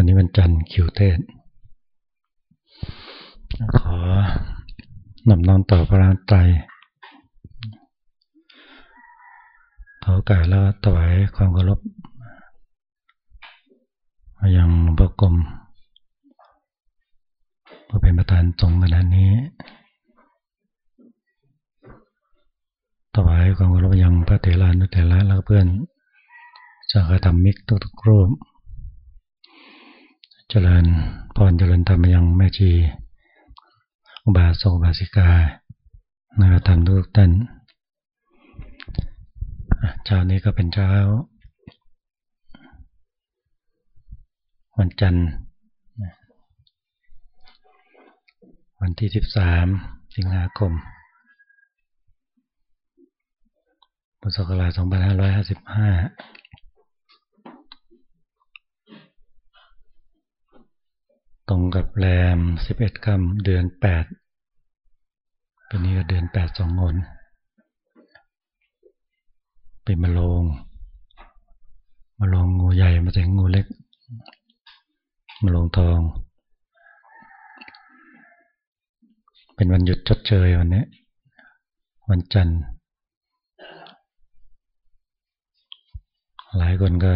วันนี้วันจันทร์คิวเทศ ขอนำน้อมต่อพระราตรขอโอกาสแล้วถวายความเคารพยังหลวงพ่อกรมผู้เป็นประธานสงฆ์ขณะนี้ถวายความเคารพยังพระเถรานุเถระและเพื่อนสังฆธรรมิกทุกๆรูป เจริญพรเจริญธรรมยังแม่ชี อุบาสกบาสิกาในธรรมทุกท่านเช้านี้ก็เป็นเช้า วันจันทร์ วันที่ 13 สิงหาคมพุทธศักราช2555 ตรงกับแรมสิบเอ็ดค่ำเดือนแปดปีนี้ก็เดือนแปดสองงนเป็นมะโรงมะโรงงูใหญ่มาถึงงูเล็กมะโรงทอง เป็นวันหยุดชดเชยวันนี้ วันจันทร์ หลายคนก็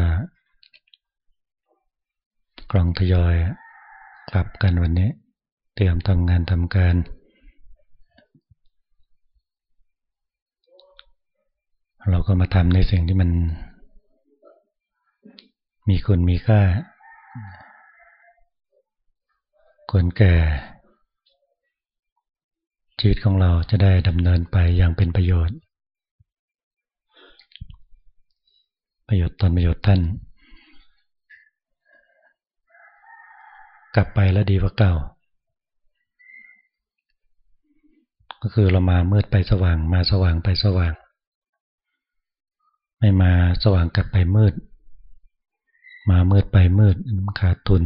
กลองทยอย กลับกันวันนี้ เตรียมทำงานทำการ เราก็มาทำในสิ่งที่มัน มีคุณมีค่าควรแก่ ชีวิตของเราจะได้ดำเนินไปอย่างเป็นประโยชน์ ประโยชน์ตนประโยชน์ท่าน กลับไปแล้วดีกว่าเก่า ก็คือเรามามืดไปสว่าง มาสว่างไปสว่าง ไม่มาสว่างกลับไปมืด มามืดไปมืดขาดทุน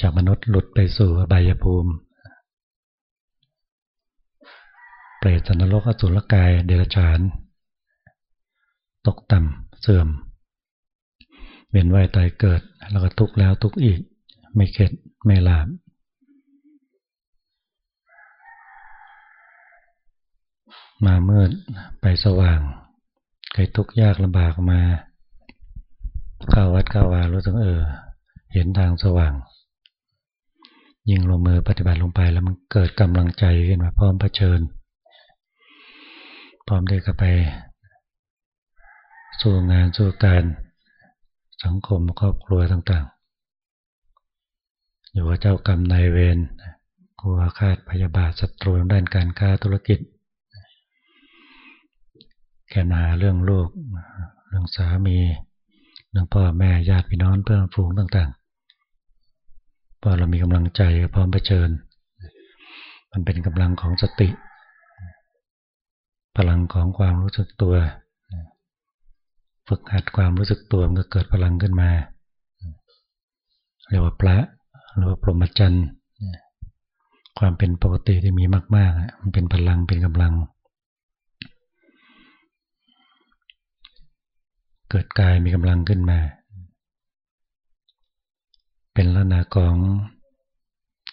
จากมนุษย์หลุดไปสู่อบายภูมิเปรตสันนรกอสุรกายเดรัจฉาน ตกต่ำเสื่อม เวียนว่ายตายเกิด แล้วก็ทุกข์แล้วทุกข์อีก ไม่เข็ดไม่ลาบมามืดไปสว่างใครทุกข์ยากลำบากมาเข้าวัดเข้าวารู้สึกเออ เห็นทางสว่าง ยิ่งลงมือปฏิบัติลงไปแล้วมันเกิดกำลังใจขึ้นมาพร้อมเผชิญ พร้อมได้กับไป สู้งานสู้การ สังคมครอบครัวต่างๆ อยู่ว่าเจ้ากรรมนายเวรกลัวคาดพยาบาทศัตรูด้านการค้าธุรกิจ แก่นาเรื่องลูก เรื่องสามี เรื่องพ่อแม่ญาติพี่น้องเพื่อนฝูงต่างๆพอเรามีกำลังใจพร้อมเผชิญ มันเป็นกำลังของสติ พลังของความรู้สึกตัว ฝึกหัดความรู้สึกตัวมันก็เกิดพลังขึ้นมา เรียกว่าพระหรือว่าพรหมจรรย์ความเป็นปกติที่มีมากๆมันเป็นพลังเป็นกำลัง เกิดกายมีกำลังขึ้นมา เป็นลักษณะของ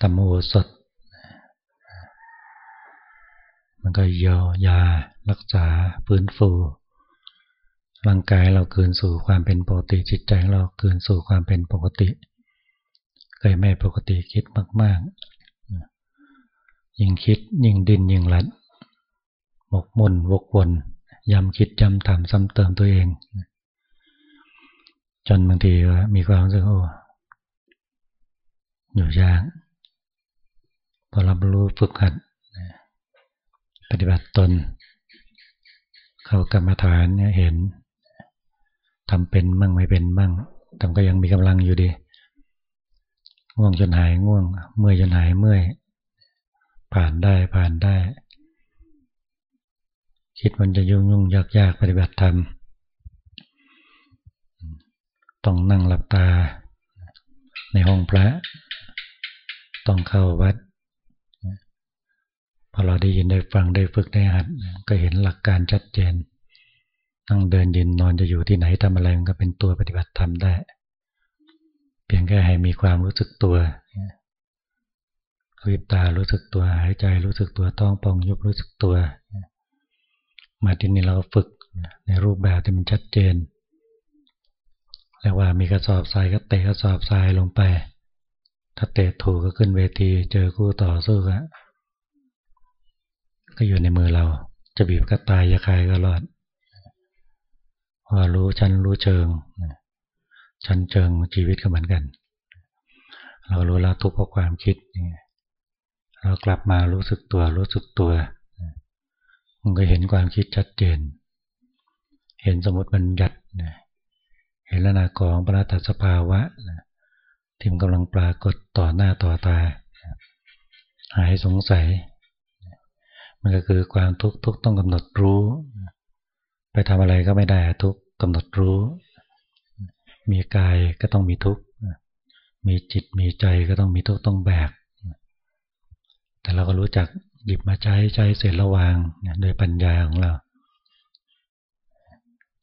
ธรรมโอสถมันก็ยอยารักษาฟื้นฟู ร่างกายเราคืนสู่ความเป็นปกติจิตใจเราคืนสู่ความเป็นปกติ เคยไม่ปกติคิดมากๆ ยิ่งคิดยิ่งดินยิ่งรัดหมกมุ่นวกวนย้ำคิดย้ำทำซ้ำเติมตัวเอง จนบางทีมีความรู้สึกโอ้อยู่ยากพอรับรู้ฝึกหัดปฏิบัติตน เข้ากรรมฐานเนี่ยเห็น ทำเป็นมั่งไม่เป็นมั่งแต่ก็ยังมีกำลังอยู่ดีง่วงจนหายง่วง เมื่อยจนหายเมื่อย ผ่านได้ผ่านได้ คิดมันจะยุ่งยุ่งยากยากปฏิบัติธรรมต้องนั่งหลับตา ในห้องพระ ต้องเข้าวัดพอเราได้ยินได้ฟังได้ฝึกได้หัด ก็เห็นหลักการชัดเจน นั่งเดินยืนนอนจะอยู่ที่ไหนทำอะไรมันก็เป็นตัวปฏิบัติธรรมได้ เพียงแค่ให้มีความรู้สึกตัวลืบตารู้สึกตัวหายใจรู้สึกตัวต้องปองยุบรู้สึกตัว มาที่นี่เราฝึกในรูปแบบที่มันชัดเจนเรียกว่ามีกระสอบทรายก็เตะกระสอบทรายลงไป ถ้าเตะถูกก็ขึ้นเวทีเจอคู่ต่อสู้ก็ก็อยู่ในมือเราจะบีบก็ตายจะคายก็รอด พอรู้ชั้นรู้เชิงชั้นเชิงชีวิตก็เหมือนกัน เรารู้แล้วทุกข์เพราะความคิดเรากลับมารู้สึกตัวรู้สึกตัวมันก็เห็นความคิดชัดเจน เห็นสมมติมันหยัดเห็นลักษณะของปราตัสภาวะที่มันกำลังปรากฏต่อหน้าต่อตา หายสงสัย มันก็คือความทุกข์ทุกต้องกำหนดรู้ ไปทำอะไรก็ไม่ได้ทุกกำหนดรู้ มีกายก็ต้องมีทุกมีจิตมีใจก็ต้องมีทุกต้องแบก แต่เราก็รู้จักหยิบมาใช้ใช้เสร็จระวางโดยปัญญาของเรา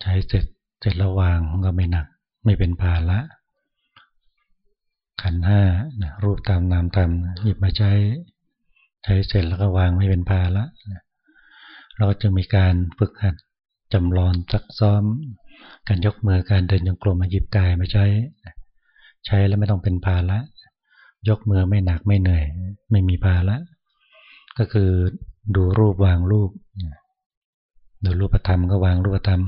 ใช้เสร็จเสร็จระวางก็ไม่หนัก ไม่เป็นภาระขันห้ารูปตามนามตามหยิบมาใช้ใช้เสร็จแล้วก็วางไม่เป็นภาระเราจะมีการฝึกหัด จำลองซักซ้อม การยกมือการเดินยังกลมมาหยิบกายมาใช้ ใช้แล้วไม่ต้องเป็นภาระยกมือไม่หนักไม่เหนื่อย ไม่มีภาระก็คือดูรูปวางรูปดูรูปธรรมก็วางรูปธรรม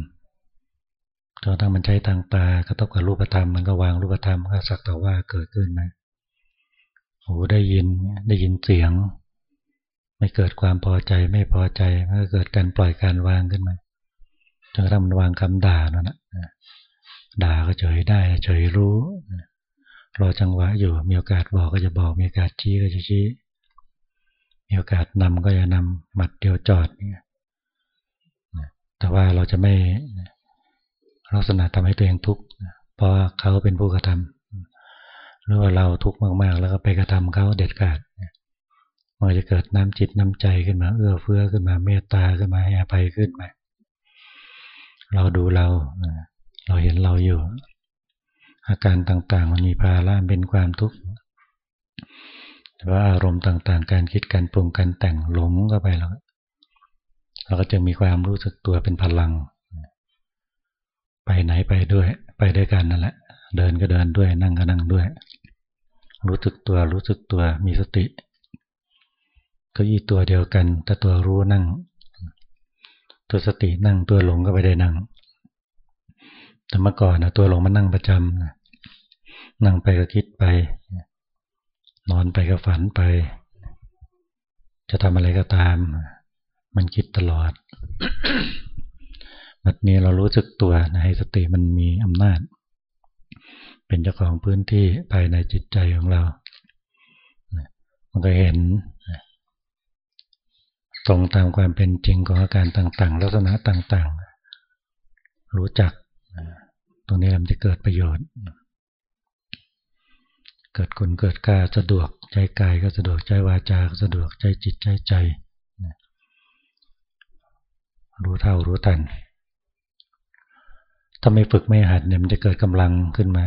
จนทั้งมันใช้ทางตากระทบกับรูปธรรมมันก็วางรูปธรรมก็สักแต่ว่าเกิดขึ้นมาหูได้ยินได้ยินเสียง ไม่เกิดความพอใจไม่พอใจมันก็เกิดการปล่อยการวางขึ้นมา จนกระทั่งมันวางคำด่านั่นแหละด่าก็เฉยได้เฉยรู้ รอจังหวะอยู่ มีโอกาสบอกก็จะบอก มีโอกาสชี้ก็จะชี้ มีโอกาสนำก็จะนำหมัดเดียวจอดเนี่ยแต่ว่าเราจะไม่ลักษณะทำให้ตัวเองทุกข์เพราะเขาเป็นผู้กระทำหรือว่าเราทุกข์มากๆ แล้วก็ไปกระทำเขาเด็ดขาดมันจะเกิดน้ำจิตน้ำใจขึ้นมา เอื้อเฟื้อขึ้นมาเมตตาขึ้นมาให้อภัยขึ้นมา เราดูเรา เราเห็นเราอยู่ อาการต่างๆ มันมีภาระเป็นความทุกข์แต่ว่าอารมณ์ต่างๆ การคิดการปรุงการแต่งหลงก็ไปแล้วเราก็จะมีความรู้สึกตัวเป็นพลัง ไปไหนไปด้วย ไปด้วยกันนั่นแหละ เดินก็เดินด้วย นั่งก็นั่งด้วย รู้สึกตัวรู้สึกตัวมีสติก็อีตัวเดียวกัน แต่ตัวรู้นั่ง ตัวสตินั่งตัวหลงก็ไปได้นั่ง แต่เมื่อก่อนนะตัวหลงมานั่งประจำนั่งไปก็คิดไป นอนไปก็ฝันไป จะทำอะไรก็ตาม มันคิดตลอดแบบนี้เรารู้สึกตัวนะให้สติมันมีอำนาจ เป็นเจ้าของพื้นที่ภายในจิตใจของเรา มันก็เห็น ตรงตามความเป็นจริงของอาการต่าง ๆ ลักษณะต่างๆ รู้จัก ตรงนี้มันจะเกิดประโยชน์ เกิดคุณเกิดกาสะดวกใจกายก็สะดวกใจวาจาสะดวกใจจิตใจใจ รู้เท่ารู้ทัน ถ้าไม่ฝึกไม่หัดเนี่ยมันจะเกิดกำลังขึ้นมา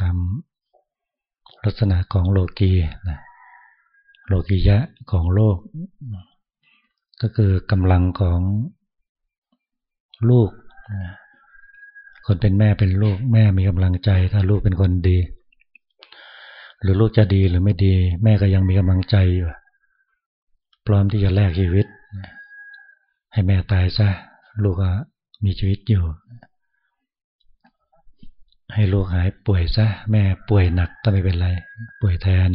ตามลักษณะของโลกีโลกียะของโลก ก็คือกำลังของลูก คนเป็นแม่เป็นลูก แม่มีกำลังใจ ถ้าลูกเป็นคนดี หรือลูกจะดีหรือไม่ดี แม่ก็ยังมีกำลังใจอยู่พร้อมที่จะแลกชีวิต ให้แม่ตายซะลูกก็มีชีวิตอยู่ ให้ลูกหายป่วยซะแม่ป่วยหนักก็ไม่เป็นไร ป่วยแทน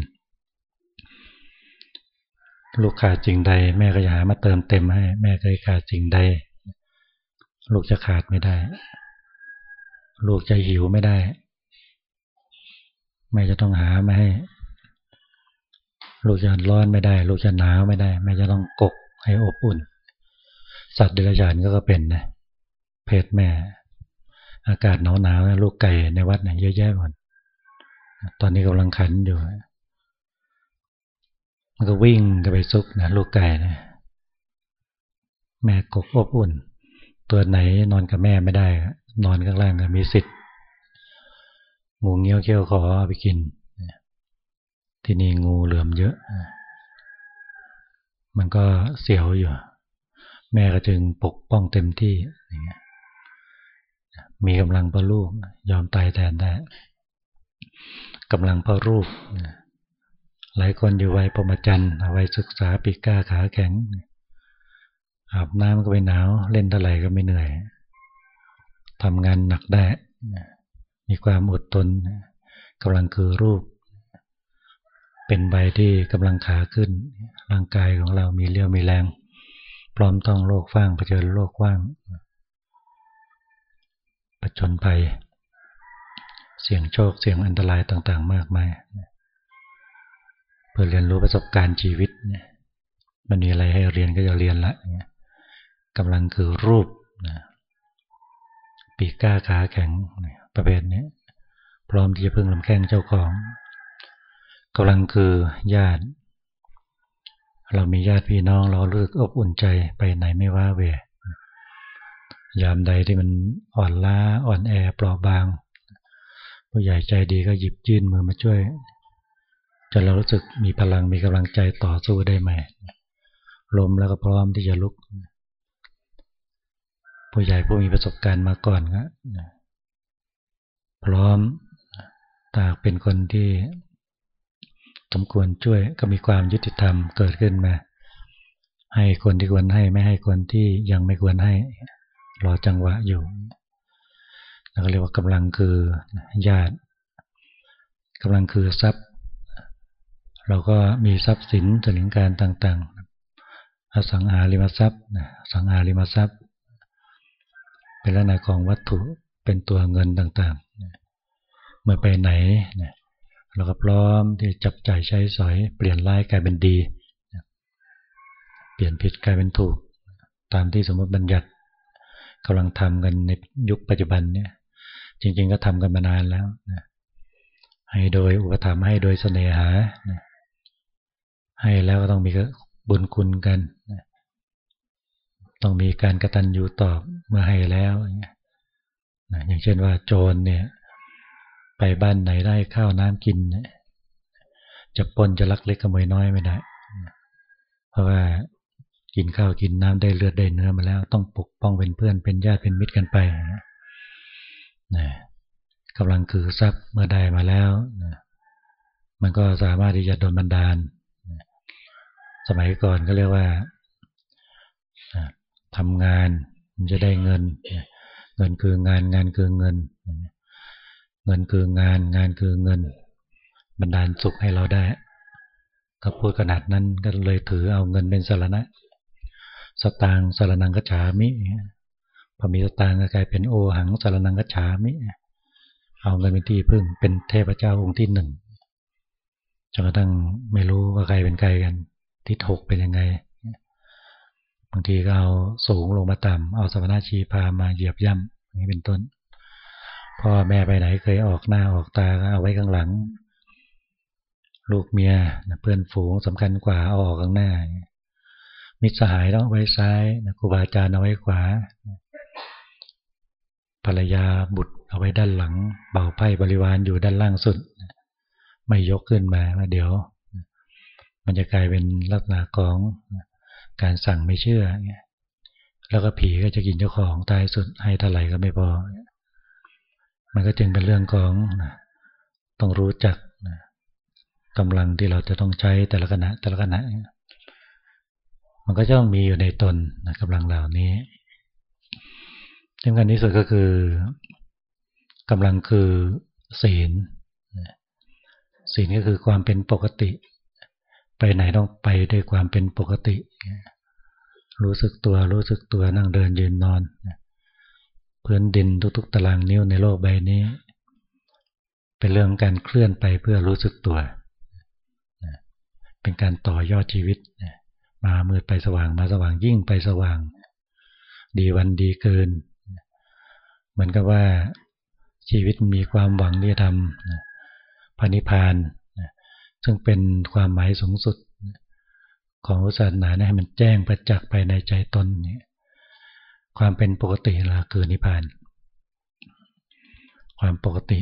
ลูกขาดสิ่งใด แม่ก็จะหามาเติมเต็มให้ แม่เคยขาดสิ่งใด ลูกจะขาดไม่ได้ ลูกจะหิวไม่ได้ แม่จะต้องหามาให้ ลูกจะร้อนไม่ได้ ลูกจะหนาวไม่ได้ แม่จะต้องกกให้อบอุ่น สัตว์เดรัจฉานก็เป็นนะเพศแม่ อากาศหนาวหนาวลูกไก่ในวัดเนี่ยเยอะแยะหมดตอนนี้กำลังขันอยู่ มันก็วิ่งกันไปซุกนะลูกไก่นะแม่กบอบอุ่น ตัวไหนนอนกับแม่ไม่ได้ นอนข้างล่างมีสิทธิ์งูเงี้ยวเขี้ยวขอไปกินที่นี่งูเหลือมเยอะ มันก็เสียวอยู่ แม่ก็จึงปกป้องเต็มที่มีกำลังพอลูกยอมตายแทนได้กำลังพอรูป หลายคนอยู่วัยประมจันเอาไว้ศึกษาปีก้าขาแข็ง อาบน้ำก็ไปหนาว เล่นเท่าไหร่ก็ไม่เหนื่อยทำงานหนักได้ มีความอดทนกำลังคือรูป เป็นใบที่กำลังขาขึ้น ร่างกายของเรามีเลี้ยวมีแรง พร้อมต้องโลกฟ้างเผชิญโลกว่างผจญภัย เสี่ยงโชคเสี่ยงอันตรายต่างๆ มากมาย เพื่อเรียนรู้ประสบการณ์ชีวิตเนี่ยมันมีอะไรให้เรียนก็จะเรียนละกำลังคือรูปนะปีกก้าขาแข็งประเภทนี้พร้อมที่จะพึ่งลำแข้งเจ้าของกำลังคือญาติ เรามีญาติพี่น้องเราเลือกอบอุ่นใจไปไหนไม่ว่าเวยามใดที่มันอ่อนล้าอ่อนแอเปราะบาง ผู้ใหญ่ใจดีก็หยิบยื่นมือมาช่วย จนเรารู้สึกมีพลังมีกำลังใจต่อสู้ได้ไหมล้มแล้วก็พร้อมที่จะลุก ผู้ใหญ่ผู้มีประสบการณ์มาก่อนก็พร้อมตากเป็นคนที่สมควรช่วยก็มีความยุติธรรมเกิดขึ้นมา ให้คนที่ควรให้ไม่ให้คนที่ยังไม่ควรให้ รอจังหวะอยู่แล้วก็เรียกว่ากำลังคือญาติกำลังคือทรัพย์ เราก็มีทรัพย์สินสลิงการต่างๆ อสังหาริมทรัพย์สังหาริมทรัพย์ เป็นลักษณะของวัตถุเป็นตัวเงินต่างๆ เมื่อไปไหน เราก็พร้อมที่จับจ่ายใช้สอย เปลี่ยนร้ายกลายเป็นดี เปลี่ยนผิดกลายเป็นถูก ตามที่สมมติบัญญัติกำลังทำกันในยุคปัจจุบันเนี่ย จริง ๆ ก็ทำกันมานานแล้วนะให้โดยอุปถัมภ์ให้โดยเสน่หานะ ให้แล้วก็ต้องมีบุญคุณกัน ต้องมีการกระตันอยู่ตอบเมื่อให้แล้ว อย่างเช่นว่าโจรเนี่ย ไปบ้านไหนได้ข้าวน้ำกิน จะปนจะลักเล็กขโมยน้อยไม่ได้ เพราะว่ากินข้าวกินน้ำได้เลือดได้เนื้อมาแล้ว ต้องปกป้องเป็นเพื่อนเป็นญาติเป็นมิตรกันไปนะกำลังคือทรัพย์เมื่อได้มาแล้วนะมันก็สามารถที่จะโดนบันดาล สมัยก่อนก็เรียกว่าทำงานมันจะได้เงิน เงินคืองานงานคือเงิน เงินคืองานงานคือเงิน บันดาลสุขให้เราได้ก็พูดขนาดนั้นก็เลยถือเอาเงินเป็นสารณะ สตางสารนังกฉามิพอมีสตางก็กลายเป็นโอหังสารนังกฉามิ เอาเงินเป็นที่พึ่งเป็นเทพเจ้าองค์ที่หนึ่งจนกระทั่งไม่รู้ว่าใครเป็นใครกัน ที่ถกเป็นยังไง บางทีก็เอาสูงลงมาต่ำเอาสมณชีพามาเหยียบย่ำอย่างนี้เป็นต้น พ่อแม่ไปไหนเคยออกหน้าออกตาเอาไว้ข้างหลัง ลูกเมียเพื่อนฝูงสำคัญกว่าเอาออกข้างหน้า มิตรสหายต้องไว้ซ้ายครูบาอาจารย์เอาไว้ขวา ภรรยาบุตรเอาไว้ด้านหลัง เบาไพ่บริวารอยู่ด้านล่างสุด ไม่ยกขึ้นมาเดี๋ยว มันจะกลายเป็นลักษณะของการสั่งไม่เชื่อแล้วก็ผีก็จะกินเจ้าของตายสุดให้เท่าไหร่ก็ไม่พอ มันก็จึงเป็นเรื่องของต้องรู้จักกำลังที่เราจะต้องใช้แต่ละขณะแต่ละขณะ มันก็จะต้องมีอยู่ในตนนะกำลังเหล่านี้สำคัญที่สุดก็คือกำลังคือศีลศีลก็คือความเป็นปกติ ไปไหนต้องไปด้วยความเป็นปกติ รู้สึกตัวรู้สึกตัวนั่งเดินยืนนอน พื้นดินทุกๆ ตารางนิ้วในโลกใบนี้ เป็นเรื่องการเคลื่อนไปเพื่อรู้สึกตัว เป็นการต่อยอดชีวิต มามืดไปสว่างมาสว่างยิ่งไปสว่าง ดีวันดีเกิน เหมือนกับว่าชีวิตมีความหวังที่จะทำพานิพาน ซึ่งเป็นความหมายสูงสุดของศาสนาให้มันแจ้งประจักษ์ภายในใจตนเนี่ยความเป็นปกติละคือนิพพาน ความปกติ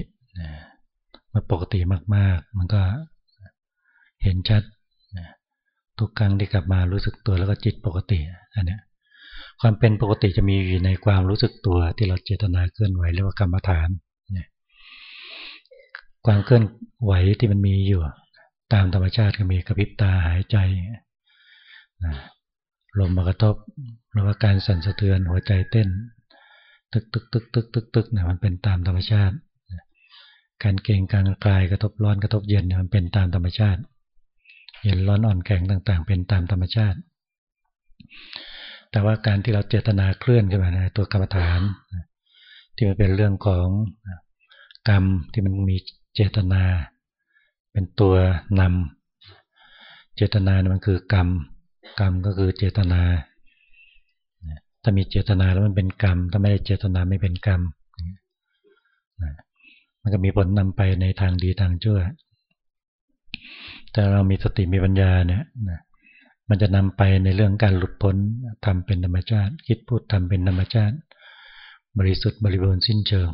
เมื่อปกติมาก ๆ มันก็เห็นชัดทุกครั้งที่กลับมารู้สึกตัวแล้วก็จิตปกติอันนี้ความเป็นปกติจะมีอยู่ในความรู้สึกตัวที่เราเจตนาเคลื่อนไหวเรียกว่ากรรมฐาน ความเคลื่อนไหวที่มันมีอยู่ ตามธรรมชาติก็มีกระพริบตาหายใจลมมากระทบหรือว่าการสั่นสะเทือนหัวใจเต้น ตึกตึกตึกตึกตึกตึกเนี่ยมันเป็นตามธรรมชาติ การเก่งการกลายกระทบร้อนกระทบเย็นเนี่ยมันเป็นตามธรรมชาติ เย็นร้อนอ่อนแข็งต่าง ๆ เป็นตามธรรมชาติ แต่ว่าการที่เราเจตนาเคลื่อนขึ้นมาในตัวกรรมฐาน ที่มันเป็นเรื่องของกรรมที่มันมีเจตนา เป็นตัวนำเจตนามันคือกรรม กรรมก็คือเจตนา ถ้ามีเจตนาแล้วมันเป็นกรรม ถ้าไม่ได้เจตนาไม่เป็นกรรม มันก็มีผลนำไปในทางดีทางชั่ว แต่เรามีสติมีปัญญาเนี่ยมันจะนำไปในเรื่องการหลุดพ้นทำเป็นธรรมชาติ คิดพูดทำเป็นธรรมชาติ บริสุทธิ์บริบูรณ์สิ้นเชิง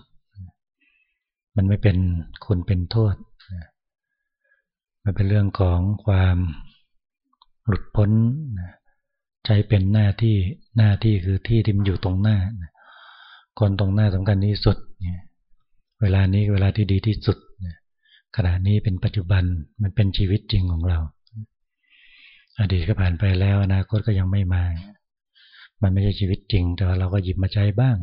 มันไม่เป็นคุณเป็นโทษ มันเป็นเรื่องของความหลุดพ้นใช้เป็นหน้าที่หน้าที่คือที่ที่มันอยู่ตรงหน้า คนตรงหน้าสำคัญที่สุด เวลานี้เวลาที่ดีที่สุดขณะนี้เป็นปัจจุบันมันเป็นชีวิตจริงของเรา อดีตก็ผ่านไปแล้วอนาคตก็ยังไม่มา มันไม่ใช่ชีวิตจริง แต่ว่าเราก็หยิบมาใช้บ้าง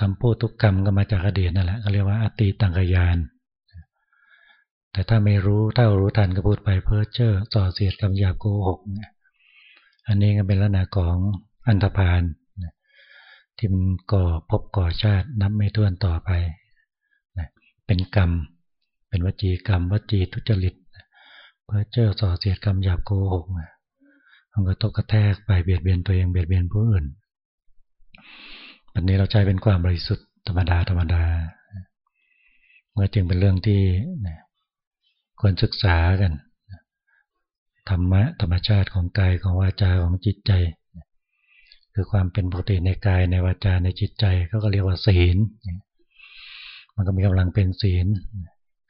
คำพูดทุกคำก็มาจากอดีตนั่นแหละเขาเรียกว่าอติตังกยาน แต่ถ้าไม่รู้ถ้ารู้ทันก็พูดไปเพ้อเจ้อส่อเสียดคำหยาบโกหกอันนี้ก็เป็นลักษณะของอันธพาลที่มันก่อพบก่อชาตินับไม่ถ้วนต่อไป เป็นกรรม เป็นวจีกรรมวจีทุจริตเพ้อเจ้อส่อเสียดคำหยาบโกหกมันก็ตกกระแทกไปเบียดเบียนตัวเองเบียดเบียนผู้อื่นวันนี้เราใช้เป็นความบริสุทธิ์ธรรมดาธรรมดาเมื่อจึงเป็นเรื่องที่ ควรศึกษากันธรรมะธรรมชาติของกายของวาจาของจิตใจ คือความเป็นปกติในกายในวาจาในจิตใจเขาก็เรียกว่าศีลมันก็มีกำลังเป็นศีล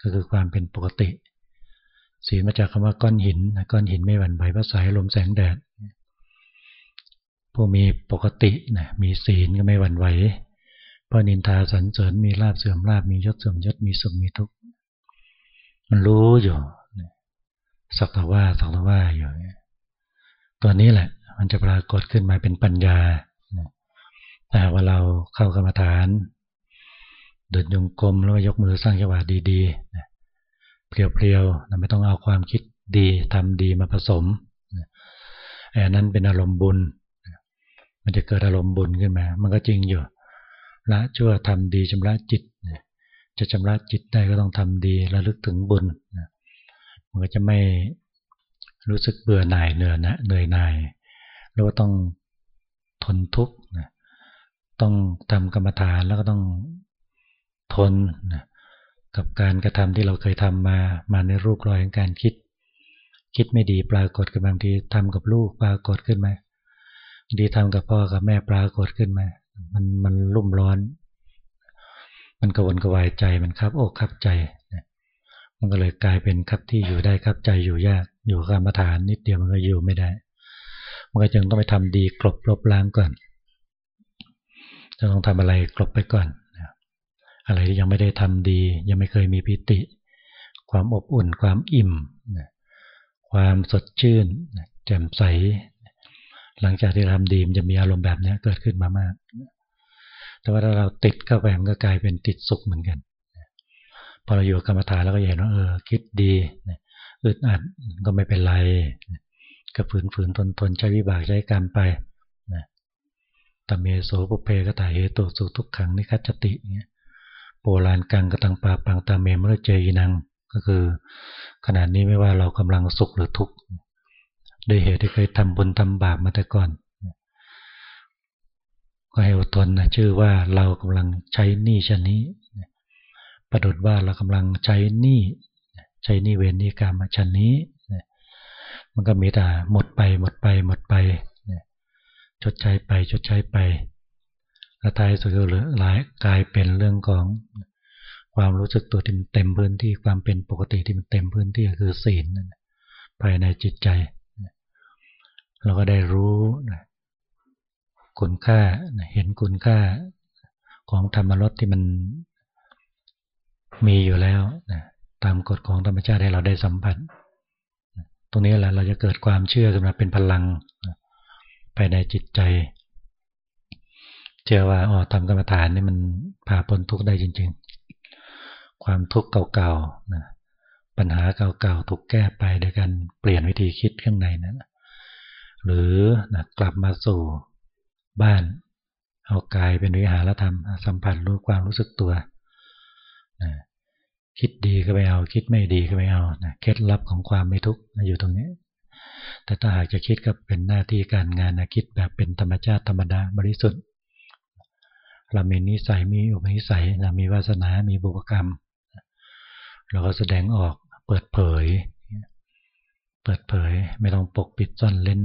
ก็คือความเป็นปกติ ศีลมาจากคำว่าก้อนหินก้อนหินไม่หวั่นไหวเพราะสายลมแสงแดดผู้มีปกตินะมีศีลก็ไม่หวั่นไหวเพราะนินทาสรรเสริญมีลาบเสื่อมลาบมียศเสื่อมยศมีสุขมีทุกข์ มันรู้อยู่สักแต่ว่าสักแต่ว่าอยู่ตัวนี้แหละ มันจะปรากฏขึ้นมาเป็นปัญญาแต่ว่าเราเข้ากรรมฐานเดินยงกลมแล้วยกมือสร้างจังหวะดีๆเพลียวๆไม่ต้องเอาความคิดดีทำดีมาผสมอันนั้นเป็นอารมณ์บุญ มันจะเกิดอารมณ์บุญขึ้นมา มันก็จริงอยู่ละชั่วทำดีชำระจิต จะชำระจิตได้ก็ต้องทำดีระลึกถึงบุญมันก็จะไม่รู้สึกเบื่อหน่ายเหนื่อยนะเหนื่อยหน่ายแล้วก็ต้องทนทุกข์ต้องทำกรรมฐานแล้วก็ต้องทนกับการกระทำที่เราเคยทำมา มาในรูปรอยของการคิด คิดไม่ดีปรากฏกับบางทีทำกับลูกปรากฏขึ้นมาดีทำกับพ่อกับแม่ปรากฏขึ้นมา มันมันรุ่มร้อน มันกระวนกระวายใจมันครับอกครับใจ มันก็เลยกลายเป็นครับที่อยู่ได้ครับใจอยู่ยากอยู่กรรมฐานนิดเดียวมันก็อยู่ไม่ได้ มันก็จึงต้องไปทำดีกลบลบล้างก่อนจะต้องทำอะไรกลบไปก่อนอะไรที่ยังไม่ได้ทำดี ยังไม่เคยมีปิติ ความอบอุ่นความอิ่ม ความสดชื่น แจ่มใส หลังจากที่ทำดีมันจะมีอารมณ์แบบนี้เกิดขึ้นมามาก แต่ว่าถ้าเราติดเข้าไปมันก็กลายเป็นติดสุขเหมือนกันพอเราอยู่กรรมฐานแล้วก็เห็นว่าเออคิดดีอึดอัดก็ไม่เป็นไรก็ฝืนฝืนทนทนใช้วิบากใช้กรรมไปตเมโสปุเพกตาเหตุสุทุกขังนิคัจติเนี่ยโบราณกังกตังปาปังตาเมมรเจยนังก็คือขนาดนี้ไม่ว่าเรากำลังสุขหรือทุกข์ด้วยเหตุที่เคยทำบุญทำบาปมาแต่ก่อน ก็ให้อดทนนะชื่อว่าเรากำลังใช้หนี้ชนี้ ประดุดว่าเรากำลังใช้หนี้ใช้หนี้เวรนี้กรรมชนนี้ มันก็มีแต่หมดไปหมดไปหมดไปชดใช้ไปชดใช้ไปและท้ายสุดก็เหลือหลายกลายเป็นเรื่องของความรู้สึกตัวที่มันเต็มพื้นที่ความเป็นปกติที่มันเต็มพื้นที่คือศีลภายในจิตใจ เราก็ได้รู้ คุณค่าเห็นคุณค่าของธรรมรสที่มันมีอยู่แล้วตามกฎของธรรมชาติให้เราได้สัมผัส ตรงนี้แหละเราจะเกิดความเชื่อขึ้นมาเป็นพลังภายในจิตใจ เชื่อว่าอ๋อทำกรรมฐานนี่มันพาพ้นทุกข์ได้จริง ๆ ความทุกข์เก่าๆนะปัญหาเก่าๆถูกแก้ไปโดยการเปลี่ยนวิธีคิดข้างในนั้นหรือนะกลับมาสู่ บ้าน เอากายเป็นวิหารธรรม สัมผัสรู้ความรู้สึกตัวนะคิดดีก็ไม่เอา คิดไม่ดีก็ไม่เอานะเคล็ดลับของความไม่ทุกข์อยู่ตรงนี้ แต่ถ้าหากจะคิดก็เป็นหน้าที่การงานนะคิดแบบเป็นธรรมชาติธรรมดาบริสุทธิ์เรามีนิสัยมีอุปนิสัยเรามีวาสนา มีบุพกรรม เราก็แสดงออกเปิดเผย เปิดเผยไม่ต้องปกปิดซ่อนเล่น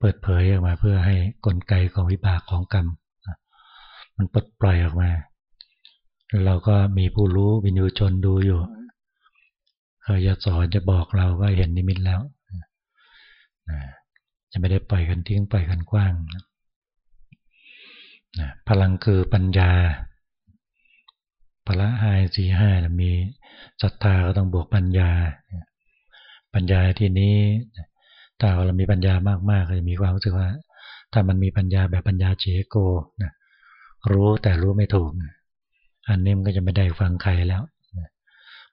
เปิดเผยออกมาเพื่อให้กลไกของวิบากของกรรม มันปลดปล่อยออกมาเราก็มีผู้รู้วิญญูชนดูอยู่เขาจะสอนจะบอกเราว่าเห็นนิมิตแล้วจะไม่ได้ปล่อยกันทิ้งปล่อยกันกว้างพลังคือปัญญาพละหายสี่ห้ามีศรัทธาก็ต้องบวกปัญญา ปัญญาที่นี้ ถ้าเรามีปัญญามากๆก็จะมีความรู้สึกว่า ถ้ามันมีปัญญาแบบปัญญาเฉโกนะรู้แต่รู้ไม่ถูก อันนี้มันก็จะไม่ได้ฟังใครแล้ว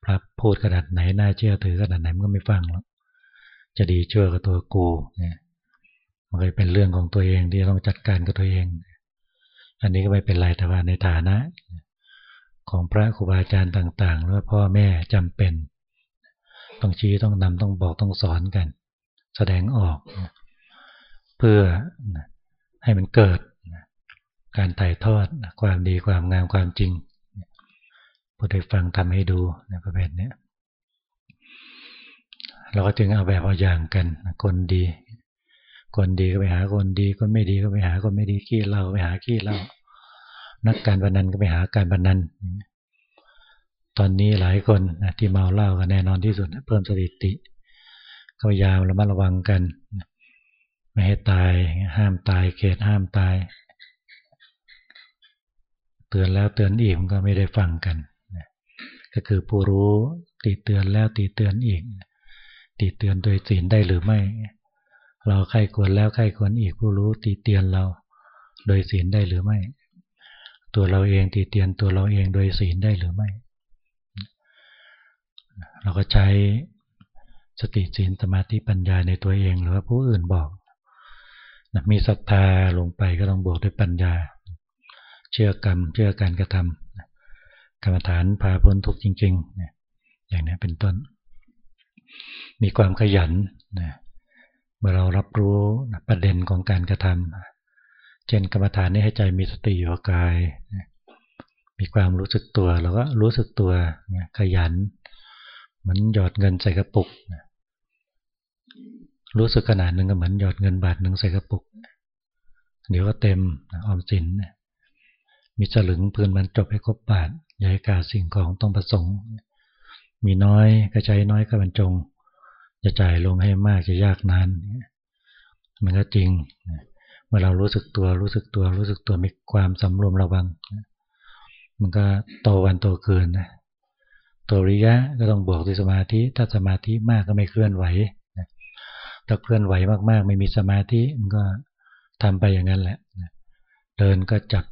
พระพูดขนาดไหนน่าเชื่อถือขนาดไหนมันก็ไม่ฟังแล้วจะดีเชื่อกับตัวกูเนี่ยมันก็เป็นเรื่องของตัวเองที่ต้องจัดการกับตัวเอง อันนี้ก็ไม่เป็นไรแต่ว่าในฐานะ ของพระครูบาอาจารย์ต่างๆหรือว่าพ่อแม่จำเป็น ต้องชี้ต้องนำต้องบอกต้องสอนกัน แสดงออก เพื่อให้มันเกิดการถ่ายทอดความดีความงามความจริงผู้ได้ฟังทำให้ดูในประเภทนี้เราก็จึงเอาแบบเอาอย่างกัน คนดี คนดีก็ไปหาคนดี คนไม่ดีก็ไปหาคนไม่ดีขี้เล่าไปหาขี้เล่านักการพนันก็ไปหาการพนันตอนนี้หลายคนที่เมาเหล้ากันแน่นอนที่สุดเพิ่มสติติ ก็พยายามระมัดระวังกัน ไม่ให้ตายห้ามตายเขตห้ามตาย เตือนแล้วเตือนอีกมันก็ไม่ได้ฟังกัน ก็คือผู้รู้ตีเตือนแล้วตีเตือนอีกตีเตือนโดยศีลได้หรือไม่ เราใครควรแล้วใครควรอีกผู้รู้ตีเตียนเราโดยศีลได้หรือไม่ ตัวเราเองตีเตียนตัวเราเองโดยศีลได้หรือไม่ เราก็ใช้ สติศีลสมาธิปัญญาในตัวเองหรือว่าผู้อื่นบอกมีศรัทธาลงไปก็ต้องบวกด้วยปัญญา เชื่อกรรม เชื่อการกระทำกรรมฐานพาพ้นทุกข์จริงๆอย่างนี้เป็นต้น มีความขยันนะเมื่อเรารับรู้ประเด็นของการกระทำเช่นกรรมฐานนี้ให้ใจมีสติอยู่กับกายมีความรู้สึกตัวเราก็รู้สึกตัวขยัน เหมือนหยอดเงินใส่กระปุก รู้สึกขนาดหนึ่งก็เหมือนหยอดเงินบาทหนึ่งใส่กระปุก เดี๋ยวก็เต็มออมสิน มีสลึงพื้นมันจบให้ครบบาทย่าให้ขาสิ่งของต้องประสงค์ มีน้อยก็ใช้น้อยก็บรรจง จะจ่ายลงให้มากจะยากนาน มันก็จริง เมื่อเรารู้สึกตัวรู้สึกตัวรู้สึกตัวมีความสำรวมระวัง มันก็โตวันโตคืนนะตัวริยะก็ต้องบวกด้วยสมาธิ ถ้าสมาธิมากก็ไม่เคลื่อนไหว ถ้าเคลื่อนไหวมาก ๆ ไม่มีสมาธิมันก็ทำไปอย่างนั้นแหละเดินก็จับ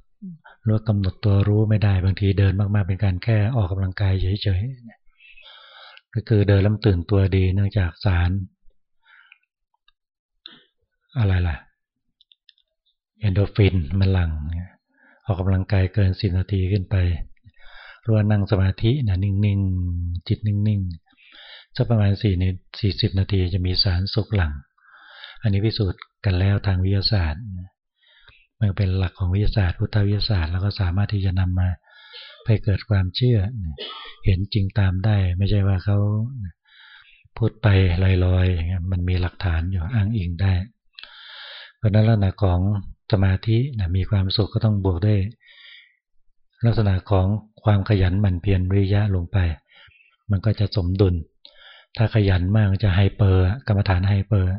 รู้กำหนดตัวรู้ไม่ได้บางทีเดินมากๆ เป็นการแค่ออกกำลังกายเฉยๆก็คือเดินแล้วตื่นตัวดีเนื่องจากสาร อะไรล่ะเอนโดฟินมันหลังออกกำลังกายเกินสิบนาทีขึ้นไปรัวนั่งสมาธินะนิ่งๆ จิตนิ่งๆ สักประมาณสี่นสี่สิบนาทีจะมีสารสุกหลัง อันนี้พิสูจน์กันแล้วทางวิทยาศาสตร์ มันเป็นหลักของวิทยาศาสตร์พุทธวิทยาศาสตร์แล้วก็สามารถที่จะนำมาให้เกิดความเชื่อ เห็นจริงตามได้ ไม่ใช่ว่าเขาพูดไปลอยๆอย่างเงี้ยมันมีหลักฐานอยู่อ้างอิงได้เพราะนั้นลักษณะของสมาธินะมีความสุขก็ต้องบวกด้วย ลักษณะของความขยันหมั่นเพียรวิริยะลงไป มันก็จะสมดุล ถ้าขยันมากจะ hyper กรรมฐาน hyper ห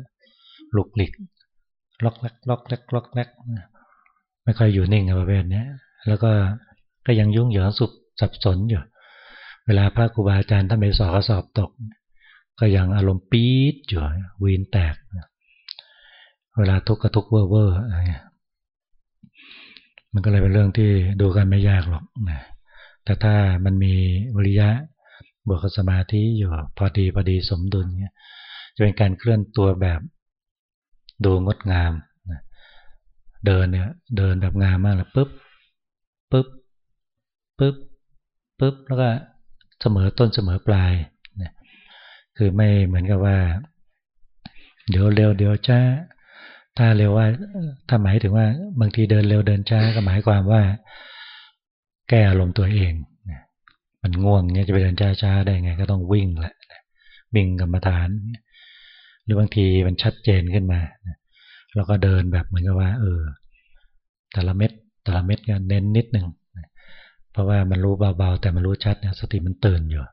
ลุกหลิกล็อกแลกล็อกแลกล็อกแลกไม่ค่อยอยู่นิ่งประเภทนี้แล้วก็ก็ยังยุ่งเหยิงสุบสับสนอยู่ เวลาพระครูบาอาจารย์ท่านไปสอบสอบตก ก็ยังอารมณ์ปี๊ดอยู่วีนแตก เวลาทุกข์ก็ทุกข์เว่อร์เวอร์อมันก็เลยเป็นเรื่องที่ดูกันไม่ยากหรอกนะแต่ถ้ามันมีวิริยะ บวกสมาธิอยู่พอดีพอดีสมดุลเนี่ยจะเป็นการเคลื่อนตัวแบบดูงดงามนะเดินเนี่ยเดินแบบงามมากเลยปุ๊บปุ๊บปุ๊บปุ๊บแล้วก็เสมอต้นเสมอปลายนะคือไม่เหมือนกับว่า เดี๋ยวเร็วเดี๋ยวช้าถ้าเร็วว่าถ้าหมายถึงว่าบางทีเดินเร็วเดินช้าก็หมายความว่า แก้อารมณ์ตัวเอง มันง่วงเนี่ยจะไปเดินช้าช้าได้ไง ก็ต้องวิ่งแหละวิ่งกรรมฐาน หรือบางทีมันชัดเจนขึ้นมาเราก็เดินแบบเหมือนกับว่า เออ แต่ละเม็ดแต่ละเม็ดก็เน้นนิดหนึ่งเพราะว่ามันรู้เบาๆ แต่มันรู้ชัดเนี่ยสติมันตื่นอยู่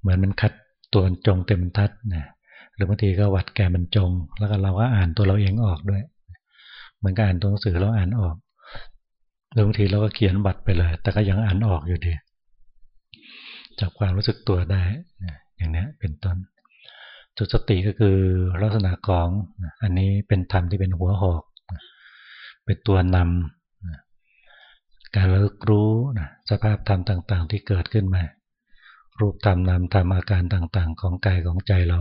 เหมือนมันคัดตัวจงเต็มทัดนะหรือบางทีก็วัดแกมันจง แล้วก็เราก็อ่านตัวเราเองออกด้วย เหมือนกับอ่านตัวหนังสือเราอ่านออก หรือบางทีเราก็เขียนบัตรไปเลย แต่ก็ยังอ่านออกอยู่ดี จากความรู้สึกตัวได้ อย่างนี้เป็นต้น จุดสติก็คือลักษณะของอันนี้เป็นธรรมที่เป็นหัวหอก เป็นตัวนำการระลึกรู้สภาพธรรมต่าง ๆ ที่เกิดขึ้นมา รูปธรรมนามธรรมอาการต่าง ๆ ของกายของใจเรา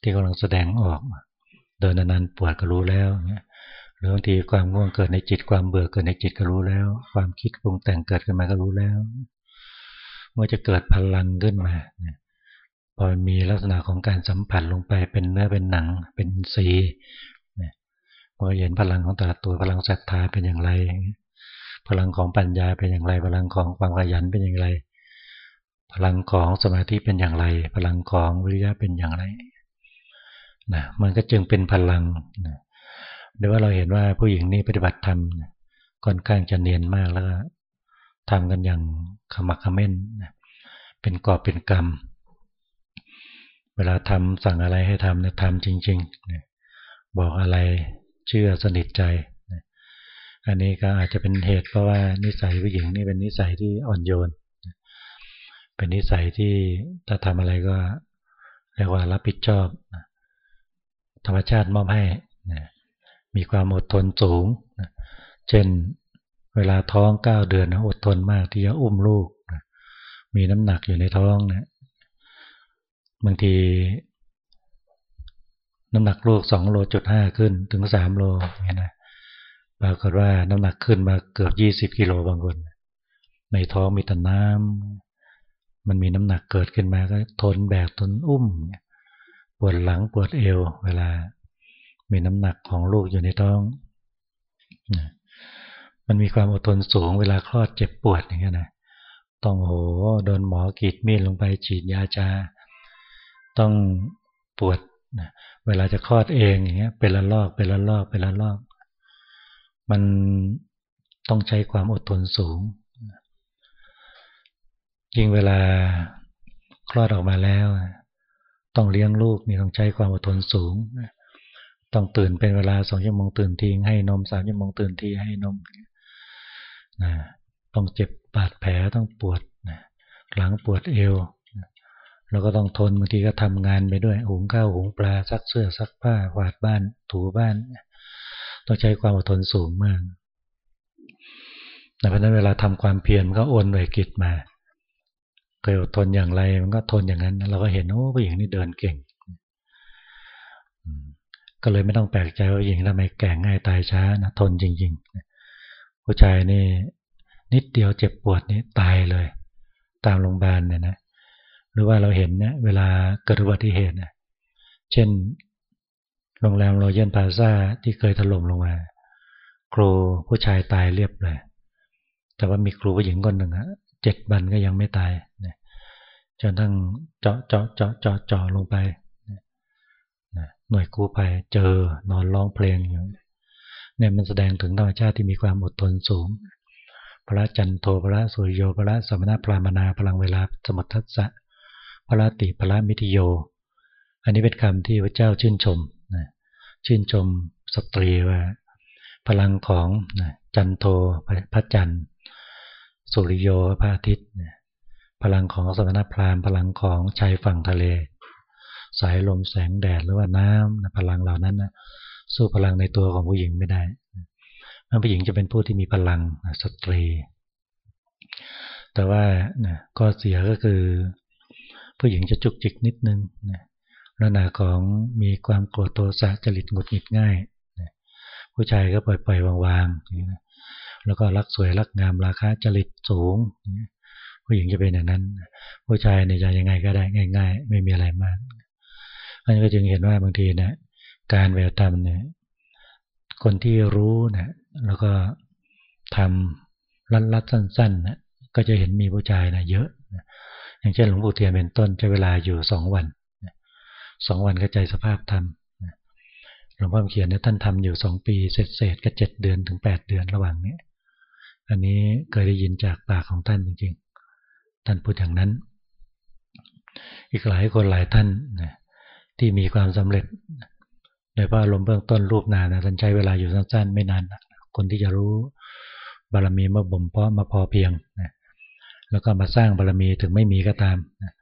ที่กำลังแสดงออก เดินนานๆปวดก็รู้แล้วเนี่ย หรือบางทีความง่วงเกิดในจิตความเบื่อเกิดในจิตก็รู้แล้ว ความคิดปรุงแต่งเกิดขึ้นมาก็รู้แล้วว่าจะเกิดพลังขึ้นมาพอมีลักษณะของการสัมผัสลงไปเป็นเนื้อเป็นหนัง เป็นสีพอเห็นพลังของแต่ละตัวพลังศรัทธาเป็นอย่างไร พลังของปัญญาเป็นอย่างไร พลังของความขยันเป็นอย่างไร พลังของสมาธิเป็นอย่างไร พลังของวิริยะเป็นอย่างไรนะมันก็จึงเป็นพลังนะ หรือว่าเราเห็นว่าผู้หญิงนี่ปฏิบัติธรรมค่อนข้างจะเนียนมากแล้วก็ทำกันอย่างขมักขม้นเป็นกอบเป็นกรรม เวลาทำสั่งอะไรให้ทำเนี่ยทำจริงๆบอกอะไรเชื่อสนิทใจอันนี้ก็อาจจะเป็นเหตุเพราะว่านิสัยผู้หญิงนี่เป็นนิสัยที่อ่อนโยน เป็นนิสัยที่ถ้าทำอะไรก็เรียกว่ารับผิดชอบ ธรรมชาติมอบให้นะ มีความอดทนสูงนะเช่นเวลาท้องเก้าเดือนนะอดทนมากที่จะอุ้มลูกนะมีน้ำหนักอยู่ในท้องนะบางที น้ำหนักลูกสองโลจุดห้าขึ้นถึงสามโลเงี้ยนะปรากฏว่าน้ำหนักขึ้นมาเกือบยี่สิบกิโลบางคน ในท้องมีแต่น้ำมันมีน้ำหนักเกิดขึ้นมาก็ทนแบกทนอุ้มปวดหลังปวดเอว เวลา มีน้ำหนักของลูกอยู่ในท้อง มันมีความอดทนสูงเวลาคลอดเจ็บปวดอย่างเงี้ยนะต้องโหโดนหมอกรีดมีดลงไปฉีดยาชาต้องปวดเวลาจะคลอดเองอย่างเงี้ยเป็นละลอกเป็นละลอกเป็นละลอก มันต้องใช้ความอดทนสูงยิ่งเวลาคลอดออกมาแล้ว ต้องเลี้ยงลูกนี่ต้องใช้ความอดทนสูง ต้องตื่นเป็นเวลาสองชั่วโมงตื่นทีให้นมสามชั่วโมงตื่นทีให้นมนะต้องเจ็บบาดแผลต้องปวดนะหลังปวดเอวแล้วก็ต้องทนบางทีก็ทำงานไปด้วยหุงข้าวหุงปลาซักเสื้อซักผ้ากวาดบ้าน ถูบ้านต้องใช้ความอดทนสูงมากเพราะนั้นเวลาทำความเพียรมันก็โอนหน่วยกิจมาเคยอดทนอย่างไรมันก็ทนอย่างนั้น เราก็เห็นโอ้ผู้หญิงนี่เดินเก่ง ก็เลยไม่ต้องแปลกใจว่าหญิงทำไมแก่ง่ายตายช้านะทนจริงๆ ผู้ชายนี่นิดเดียวเจ็บปวดนี่ตายเลย ตามโรงพยาบาลเนี่ยนะหรือว่าเราเห็นเนี่ยเวลาเกิดอุบัติเหตุเนี่ยเช่น โรงแรมโรเยนพาซาที่เคยถล่มลงมา ครูผู้ชายตายเรียบเลย แต่ว่ามีครูผู้หญิงคนหนึ่งอะเจ็ดวันก็ยังไม่ตายจนทั้งเจาะเจาะเจาะเจาะเจาะลงไป หน่วยกู้ภัยเจอนอนร้องเพลงอยู่เนี่ยมันแสดงถึงธรรมชาติที่มีความอดทนสูง พระจันโทพระสุริโยพระสมณพรามนาพลังเวลาสมุทัสสะพระติพระมิติโย อันนี้เป็นคำที่พระเจ้าชื่นชมนะชื่นชมสตรีว่า พลังของนะจันโทพระจันทร์สุริโยพระอาทิตย์ พลังของสมณพราหมณ์พลังของชายฝั่งทะเล สายลมแสงแดดหรือว่าน้ำพลังเหล่านั้นนะสู้พลังในตัวของผู้หญิงไม่ได้ผู้หญิงจะเป็นผู้ที่มีพลังสตรี แต่ว่าก็เสียก็คือ ผู้หญิงจะจุกจิกนิดนึงลักษณะของมีความโกรธโทสะจริตหงุดหงิดง่ายผู้ชายก็ปล่อยปล่อยวางๆแล้วก็รักสวยรักงามราคาจริตสูงผู้หญิงจะเป็นอย่างนั้น ผู้ชายเนี่ยจะยังไงก็ได้ง่าย ๆ ไม่มีอะไรมาก นนี้ก็จึงเห็นว่าบางทีเนี่ยการแววธรรมเนี่ยคนที่รู้นะแล้วก็ทำรัดๆสั้นๆนะก็จะเห็นมีผู้ชายนะเยอะอย่างเช่นหลวงปู่เทียนเป็นต้นใช้เวลาอยู่สองวันสองวันก็ใจสภาพธรรมหลวงพ่อเขียนเนี่ยท่านทำอยู่สองปีเศษเศษก็เจ็ดเดือนถึงแปดเดือนระหว่างนี้อันนี้เคยได้ยินจากปากของท่านจริงๆ ท่านพูดอย่างนั้น อีกหลายคนหลายท่าน ที่มีความสำเร็จโดยเพราะอารมเบื้องต้นรูปนานนะท่านใช้เวลาอยู่สั้นๆ ไม่นานคนที่จะรู้บารมีเมื่อบ่มเพาะมาพอเพียงนะแล้วก็มาสร้างบารมีถึงไม่มีก็ตามนะ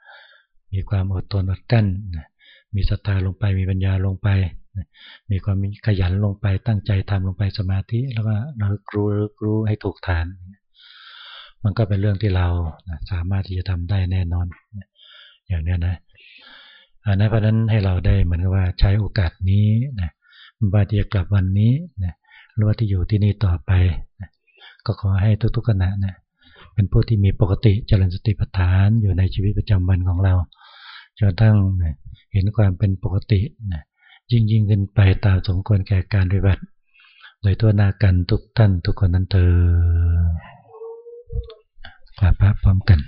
มีความอดทนอดกั้นนะมีศรัทธาลงไปมีปัญญาลงไปนะมีความขยันลงไปตั้งใจทำลงไปสมาธิ แล้วก็ระลึกรู้ระลึกรู้ให้ถูกฐาน มันก็เป็นเรื่องที่เรานะสามารถที่จะทำได้แน่นอน อย่างนี้นะ อันนั้นเพราะนั้นให้เราได้เหมือนกับว่าใช้โอกาสนี้นะบาที่จะกลับวันนี้นะหรือว่าที่อยู่ที่นี่ต่อไปนะก็ขอให้ทุกๆขณะนะเป็นผู้ที่มีปกติเจริญสติปัฏฐานอยู่ในชีวิตประจำวันของเราจนทั้งนะเห็นความเป็นปกตินะยิ่งยิ่งขึ้นไปตามสมควรแก่การปฏิบัติ โดยตัวนากันทุกท่านทุกคนนั้นเธอกราบพระพร้อมกัน